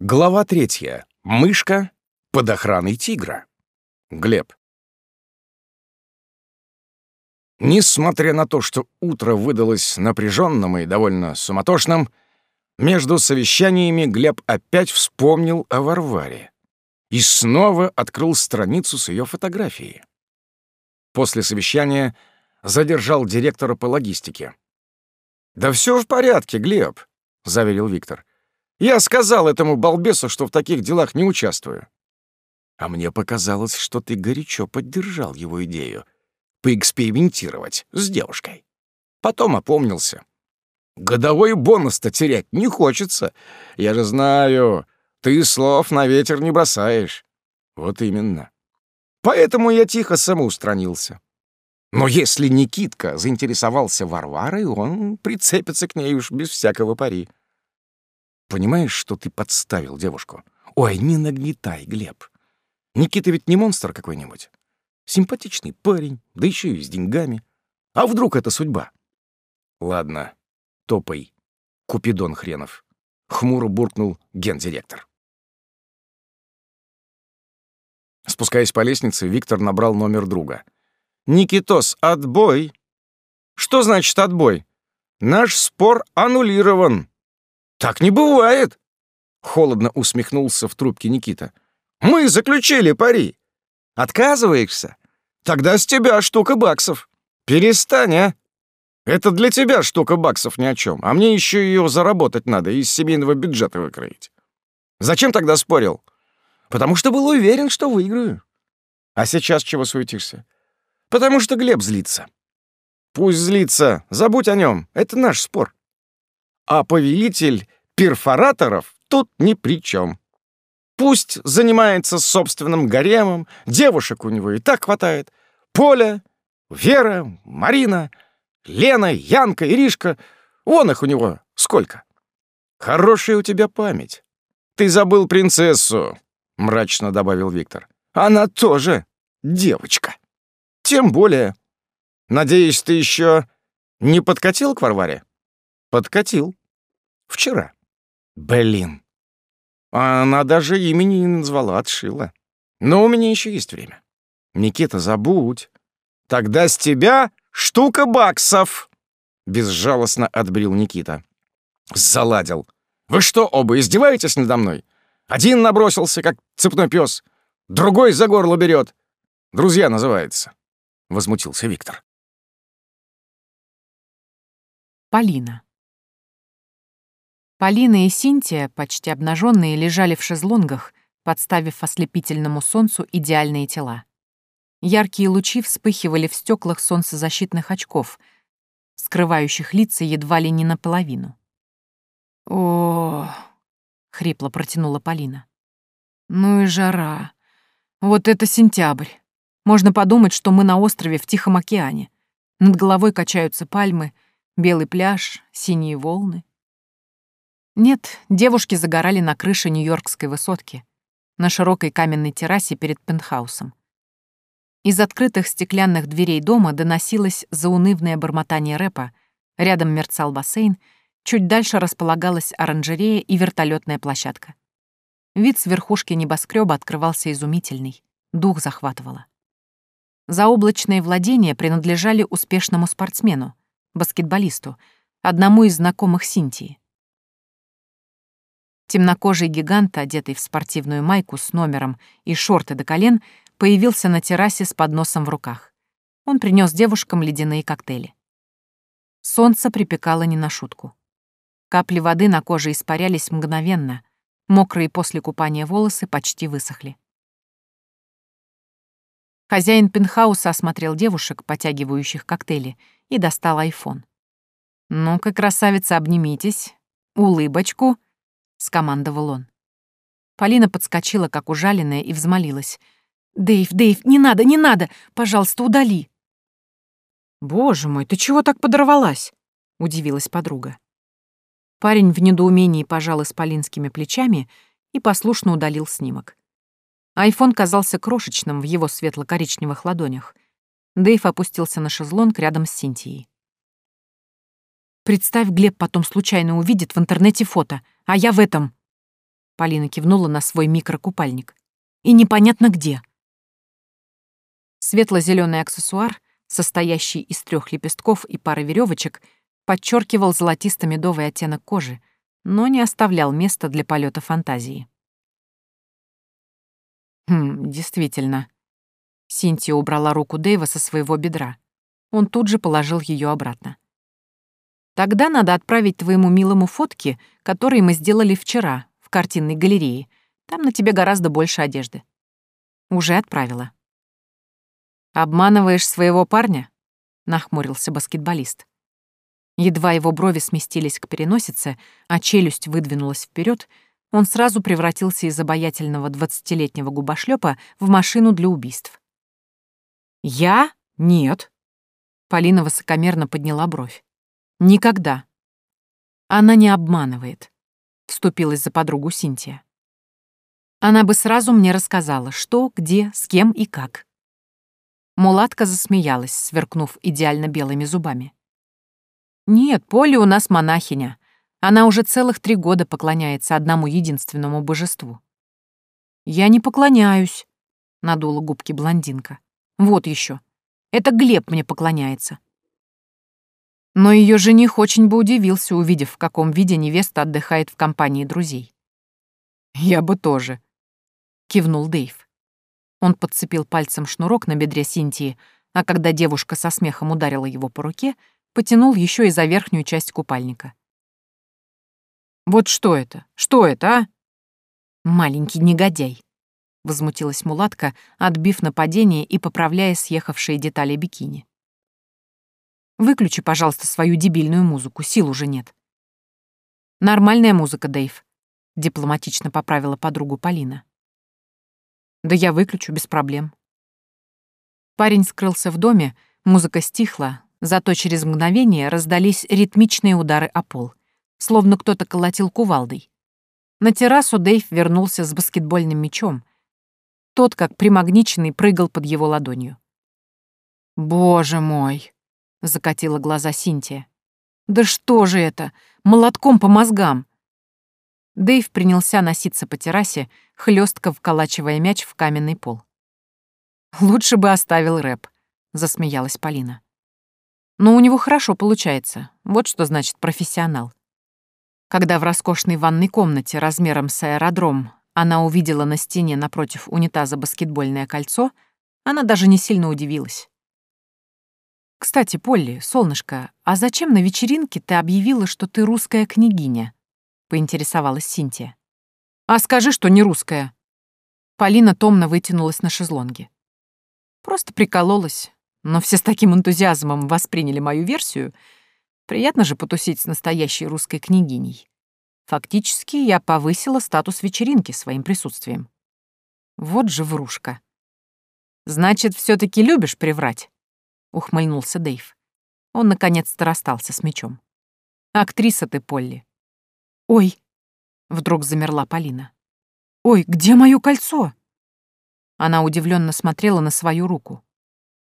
Глава третья. Мышка под охраной тигра. Глеб. Несмотря на то, что утро выдалось напряженным и довольно суматошным, между совещаниями Глеб опять вспомнил о Варваре и снова открыл страницу с ее фотографией. После совещания задержал директора по логистике. «Да все в порядке, Глеб», — заверил Виктор. Я сказал этому балбесу, что в таких делах не участвую. А мне показалось, что ты горячо поддержал его идею поэкспериментировать с девушкой. Потом опомнился. Годовой бонус-то терять не хочется. Я же знаю, ты слов на ветер не бросаешь. Вот именно. Поэтому я тихо самоустранился. Но если Никитка заинтересовался Варварой, он прицепится к ней уж без всякого пари. Понимаешь, что ты подставил девушку? Ой, не нагнетай, Глеб. Никита ведь не монстр какой-нибудь. Симпатичный парень, да еще и с деньгами. А вдруг это судьба? Ладно, топай, Купидон хренов. Хмуро буркнул гендиректор. Спускаясь по лестнице, Виктор набрал номер друга. «Никитос, отбой!» «Что значит отбой?» «Наш спор аннулирован!» «Так не бывает!» — холодно усмехнулся в трубке Никита. «Мы заключили пари. Отказываешься? Тогда с тебя штука баксов. Перестань, а! Это для тебя штука баксов ни о чем, а мне еще ее заработать надо и из семейного бюджета выкроить. Зачем тогда спорил? Потому что был уверен, что выиграю. А сейчас чего суетишься? Потому что Глеб злится. Пусть злится, забудь о нем, это наш спор а повелитель перфораторов тут ни при чем. Пусть занимается собственным гаремом, девушек у него и так хватает. Поля, Вера, Марина, Лена, Янка, Иришка. Вон их у него сколько. Хорошая у тебя память. Ты забыл принцессу, мрачно добавил Виктор. Она тоже девочка. Тем более. Надеюсь, ты еще не подкатил к Варваре? Подкатил. Вчера. Блин. Она даже имени не назвала, отшила. Но у меня еще есть время. Никита, забудь. Тогда с тебя штука баксов. Безжалостно отбрил Никита. Заладил. Вы что, оба издеваетесь надо мной? Один набросился, как цепной пес, другой за горло берет. Друзья называется. Возмутился Виктор. Полина. Полина и Синтия, почти обнаженные, лежали в шезлонгах, подставив ослепительному солнцу идеальные тела. Яркие лучи вспыхивали в стеклах солнцезащитных очков, скрывающих лица едва ли не наполовину. о хрипло протянула Полина. «Ну и жара. Вот это сентябрь. Можно подумать, что мы на острове в Тихом океане. Над головой качаются пальмы, белый пляж, синие волны. Нет, девушки загорали на крыше Нью-Йоркской высотки, на широкой каменной террасе перед пентхаусом. Из открытых стеклянных дверей дома доносилось заунывное бормотание рэпа, рядом мерцал бассейн, чуть дальше располагалась оранжерея и вертолетная площадка. Вид с верхушки небоскреба открывался изумительный, дух захватывало. Заоблачные владения принадлежали успешному спортсмену, баскетболисту, одному из знакомых Синтии. Темнокожий гигант, одетый в спортивную майку с номером и шорты до колен, появился на террасе с подносом в руках. Он принес девушкам ледяные коктейли. Солнце припекало не на шутку. Капли воды на коже испарялись мгновенно, мокрые после купания волосы почти высохли. Хозяин пентхауса осмотрел девушек, потягивающих коктейли, и достал айфон. «Ну-ка, красавица, обнимитесь. Улыбочку», — скомандовал он. Полина подскочила, как ужаленная, и взмолилась. «Дэйв, Дэйв, не надо, не надо! Пожалуйста, удали!» «Боже мой, ты чего так подорвалась?» — удивилась подруга. Парень в недоумении пожал исполинскими плечами и послушно удалил снимок. Айфон казался крошечным в его светло-коричневых ладонях. Дэйв опустился на шезлонг рядом с Синтией. Представь, Глеб потом случайно увидит в интернете фото, а я в этом. Полина кивнула на свой микрокупальник. «И непонятно где». Светло-зеленый аксессуар, состоящий из трех лепестков и пары веревочек, подчеркивал золотисто-медовый оттенок кожи, но не оставлял места для полета фантазии. Хм, действительно. Синтия убрала руку Дэйва со своего бедра. Он тут же положил ее обратно. Тогда надо отправить твоему милому фотки, которые мы сделали вчера в картинной галерее. Там на тебе гораздо больше одежды. Уже отправила. Обманываешь своего парня? нахмурился баскетболист. Едва его брови сместились к переносице, а челюсть выдвинулась вперед, он сразу превратился из обаятельного двадцатилетнего губошлёпа в машину для убийств. «Я? Нет». Полина высокомерно подняла бровь. «Никогда». «Она не обманывает», — вступилась за подругу Синтия. Она бы сразу мне рассказала, что, где, с кем и как. Мулатка засмеялась, сверкнув идеально белыми зубами. «Нет, Поля у нас монахиня. Она уже целых три года поклоняется одному единственному божеству». «Я не поклоняюсь», — надула губки блондинка. «Вот еще. Это Глеб мне поклоняется». Но ее жених очень бы удивился, увидев, в каком виде невеста отдыхает в компании друзей. «Я бы тоже», — кивнул Дейв. Он подцепил пальцем шнурок на бедре Синтии, а когда девушка со смехом ударила его по руке, потянул еще и за верхнюю часть купальника. «Вот что это? Что это, а?» «Маленький негодяй», — возмутилась мулатка, отбив нападение и поправляя съехавшие детали бикини. «Выключи, пожалуйста, свою дебильную музыку, сил уже нет». «Нормальная музыка, Дэйв», — дипломатично поправила подругу Полина. «Да я выключу, без проблем». Парень скрылся в доме, музыка стихла, Зато через мгновение раздались ритмичные удары о пол, словно кто-то колотил кувалдой. На террасу Дэйв вернулся с баскетбольным мячом. Тот, как примагниченный, прыгал под его ладонью. «Боже мой!» — закатила глаза Синтия. «Да что же это? Молотком по мозгам!» Дэйв принялся носиться по террасе, хлестко вколачивая мяч в каменный пол. «Лучше бы оставил рэп», — засмеялась Полина. Но у него хорошо получается. Вот что значит профессионал. Когда в роскошной ванной комнате размером с аэродром она увидела на стене напротив унитаза баскетбольное кольцо, она даже не сильно удивилась. «Кстати, Полли, солнышко, а зачем на вечеринке ты объявила, что ты русская княгиня?» — поинтересовалась Синтия. «А скажи, что не русская». Полина томно вытянулась на шезлонге. Просто прикололась, но все с таким энтузиазмом восприняли мою версию. Приятно же потусить с настоящей русской княгиней. Фактически я повысила статус вечеринки своим присутствием. Вот же врушка. «Значит, все таки любишь приврать?» — ухмыльнулся Дэйв. Он наконец-то расстался с мечом. «Актриса ты, Полли». «Ой!» — вдруг замерла Полина. «Ой, где мое кольцо?» Она удивленно смотрела на свою руку.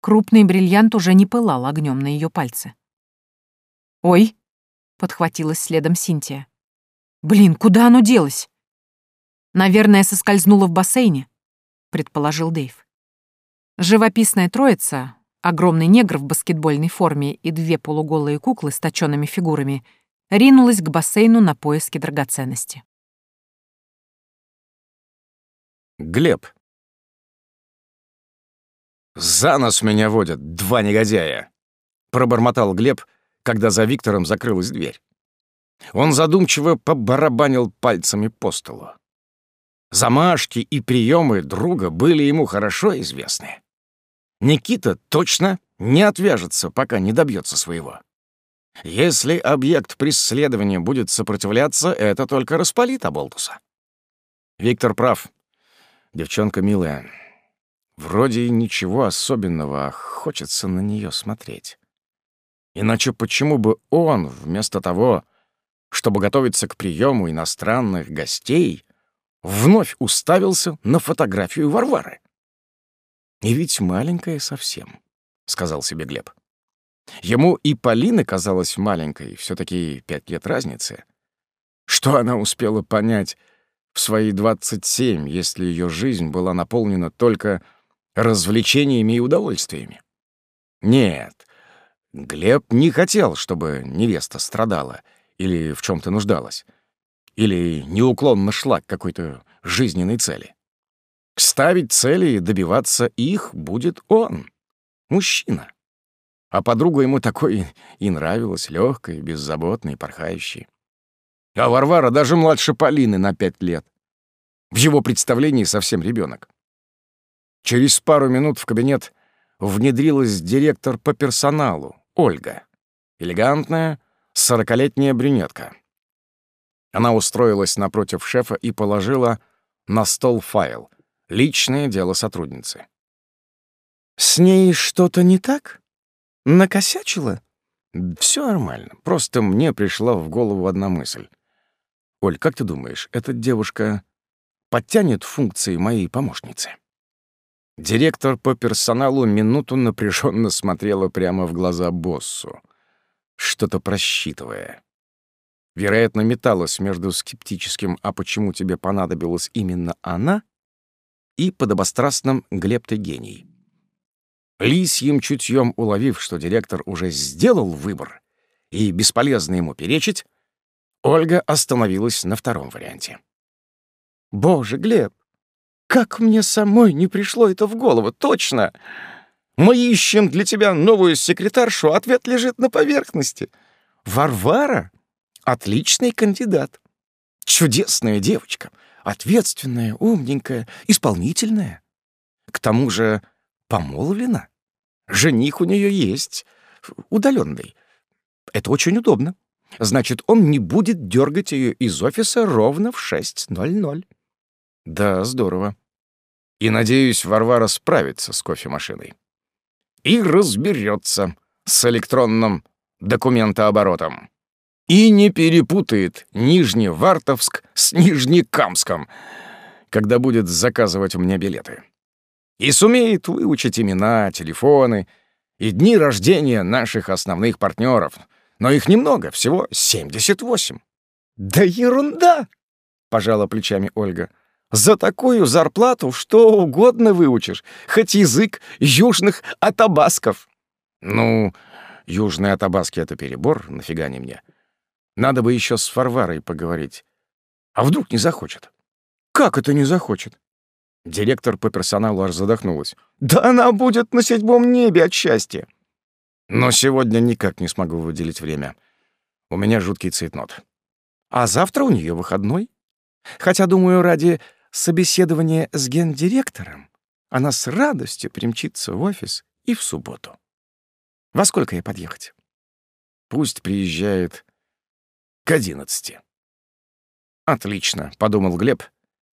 Крупный бриллиант уже не пылал огнем на ее пальце. «Ой!» — подхватилась следом Синтия. «Блин, куда оно делось?» «Наверное, соскользнуло в бассейне», — предположил Дэйв. Живописная троица, огромный негр в баскетбольной форме и две полуголые куклы с точёными фигурами, ринулась к бассейну на поиски драгоценности. Глеб. «За нос меня водят, два негодяя!» — пробормотал Глеб, когда за Виктором закрылась дверь. Он задумчиво побарабанил пальцами по столу. Замашки и приемы друга были ему хорошо известны. Никита точно не отвяжется, пока не добьется своего. Если объект преследования будет сопротивляться, это только распалит Аболтуса. Виктор прав. Девчонка милая, Вроде и ничего особенного, а хочется на нее смотреть. Иначе почему бы он, вместо того, чтобы готовиться к приему иностранных гостей, вновь уставился на фотографию Варвары? «И ведь маленькая совсем», — сказал себе Глеб. Ему и Полина казалась маленькой, все таки пять лет разницы. Что она успела понять В свои 27, если ее жизнь была наполнена только развлечениями и удовольствиями. Нет, Глеб не хотел, чтобы невеста страдала или в чем то нуждалась, или неуклонно шла к какой-то жизненной цели. Ставить цели и добиваться их будет он, мужчина. А подруга ему такой и нравилась, легкой, беззаботной, порхающей. А Варвара даже младше Полины на пять лет. В его представлении совсем ребенок. Через пару минут в кабинет внедрилась директор по персоналу, Ольга. Элегантная, сорокалетняя брюнетка. Она устроилась напротив шефа и положила на стол файл «Личное дело сотрудницы». «С ней что-то не так? Накосячила?» Все нормально. Просто мне пришла в голову одна мысль. Оль, как ты думаешь, эта девушка подтянет функции моей помощницы?» Директор по персоналу минуту напряженно смотрела прямо в глаза боссу, что-то просчитывая. Вероятно, металась между скептическим «а почему тебе понадобилась именно она?» И подобострастным «Глеб ты гений». Лисьим чутьем уловив, что директор уже сделал выбор, и бесполезно ему перечить, Ольга остановилась на втором варианте. «Боже, Глеб, как мне самой не пришло это в голову, точно! Мы ищем для тебя новую секретаршу, ответ лежит на поверхности. Варвара — отличный кандидат. Чудесная девочка, ответственная, умненькая, исполнительная. К тому же помолвлена. Жених у нее есть, удаленный. Это очень удобно. Значит, он не будет дергать ее из офиса ровно в 6.00. Да, здорово. И, надеюсь, Варвара справится с кофемашиной. И разберется с электронным документооборотом. И не перепутает Нижневартовск с Нижнекамском, когда будет заказывать у меня билеты. И сумеет выучить имена, телефоны и дни рождения наших основных партнеров. Но их немного, всего 78. «Да ерунда!» — пожала плечами Ольга. За такую зарплату что угодно выучишь, хоть язык южных атабасков. Ну, южные атабаски — это перебор, нафига не мне. Надо бы еще с Фарварой поговорить. А вдруг не захочет? Как это не захочет? Директор по персоналу аж задохнулась. Да она будет на седьмом небе от счастья. Но сегодня никак не смогу выделить время. У меня жуткий цейтнот. А завтра у нее выходной. Хотя, думаю, ради собеседование с гендиректором, она с радостью примчится в офис и в субботу. Во сколько ей подъехать? Пусть приезжает к одиннадцати. Отлично, подумал Глеб,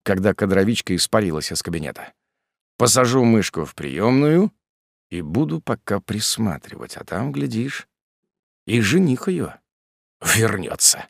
когда кадровичка испарилась из кабинета. Посажу мышку в приемную и буду пока присматривать, а там, глядишь, и жених ее вернется.